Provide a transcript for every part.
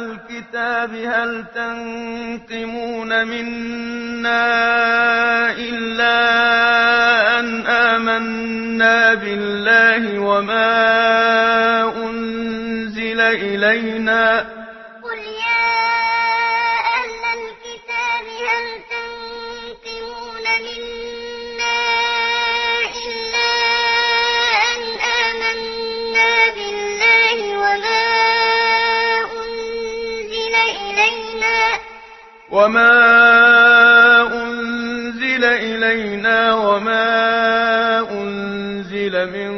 الكتاب هل تنقمون منا إلا أن آمنا بالله وما أنزل إلينا وَمَا أُنزِلَ وما أنزل إلينا وما أنزل من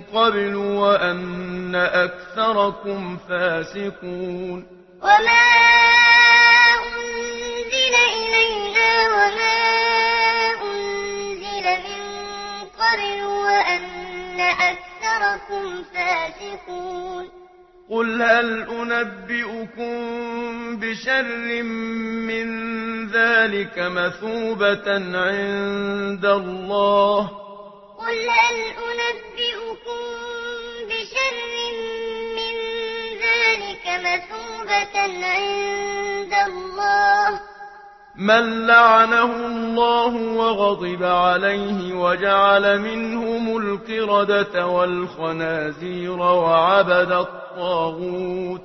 قبل وأن أكثركم فاسقون وما أنزل إلينا وما أنزل من قبل وأن أكثركم فاسقون قل هل أنبئكم بشر من ذلك مثوبة عند الله؟ قل هل أنبئكم بشر من ذلك مثوبة عند الله؟ من لعنه الله وغضب عليه وجعل منهم القردة والخنازير وعبد الطاغوت.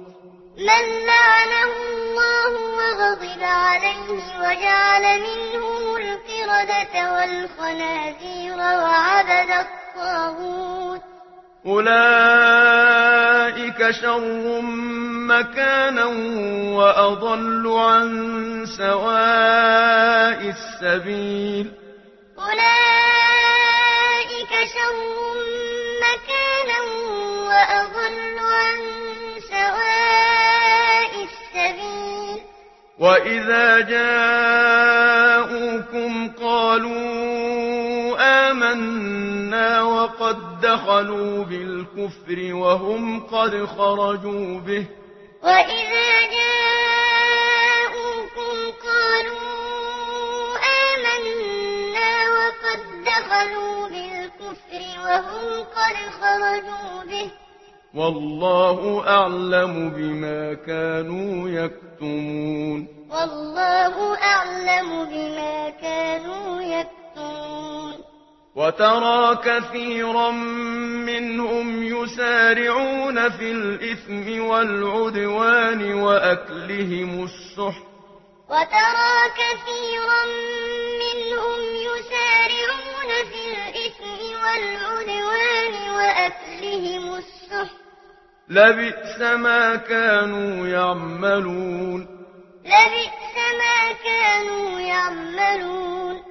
من لعنه الله وغضب عليه وجعل منهم القردة والخنازير وعبد الطاغوت. أولئك شر مكانا وأضل عن سواء السبيل أولئك شر مكانا وأضل عن سواء السبيل وإذا جاءوكم قالوا آمنا وقد دخلوا بالكفر وهم قد خرجوا به. وإذا جاءوكم قالوا آمنا وقد دخلوا بالكفر وهم قد خرجوا به والله أعلم بما كانوا يكتمون. والله أعلم بما كانوا يكتمون. وترى كثيرا منهم يسارعون في الإثم والعدوان وأكلهم السحت. وترى كثيرا منهم يسارعون في الإثم والعدوان وأكلهم السحت. لبئس ما كانوا يعملون. لبئس ما كانوا يعملون.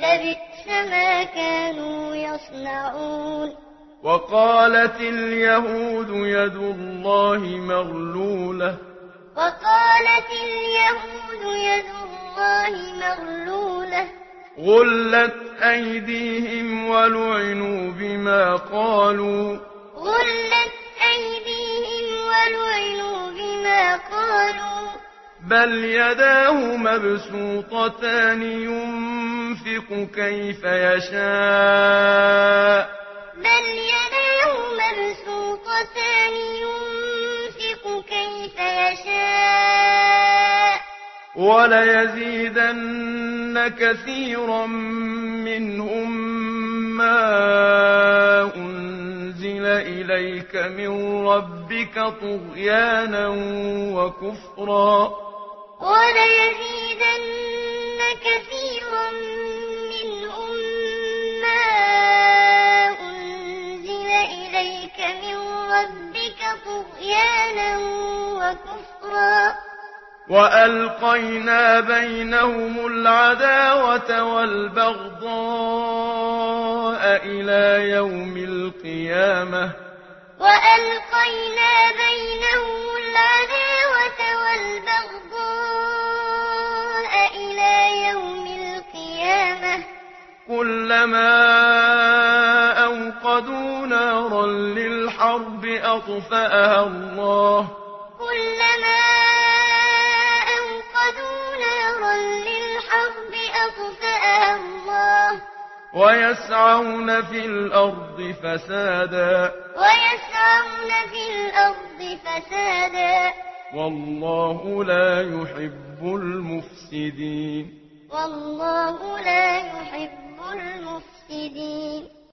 لبئس ما كانوا يصنعون. وقالت اليهود يد الله مغلولة. وقالت اليهود يد الله مغلولة. غلت أيديهم ولعنوا بما قالوا. غلت أيديهم ولعنوا بما قالوا. بل يداه مبسوطتان ينفق كيف يشاء بل يداه مبسوطتان ينفق كيف يشاء ولا يزيدن كثيرا منهم ما انزل اليك من ربك طغيانا وكفرا ولا يزيدن كثيرا منهم ما أنزل إليك من ربك طغيانا وكفرا وليزيدن يزيدن كثيرا منهم ما أنزل إليك من ربك طغيانا وكفرا. وألقينا بينهم العداوة والبغضاء إلى يوم القيامة. وألقينا بينهم العداوة والبغضاء كلما أوقدوا نارا للحرب أطفأها الله. كلما أوقدوا نارا للحرب أطفأها الله. ويسعون في الأرض فسادا. ويسعون في الأرض فسادا. والله لا يحب المفسدين. والله لا يحب المفسدين.